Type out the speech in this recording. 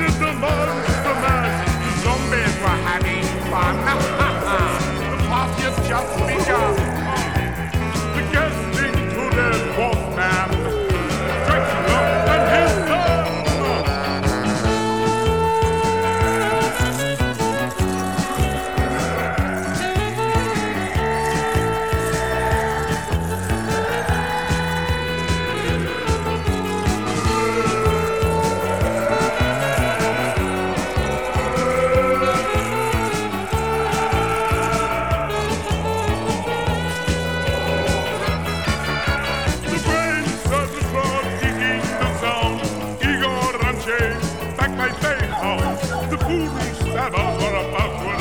is the. Zombies were having fun. the just Foolish devils were about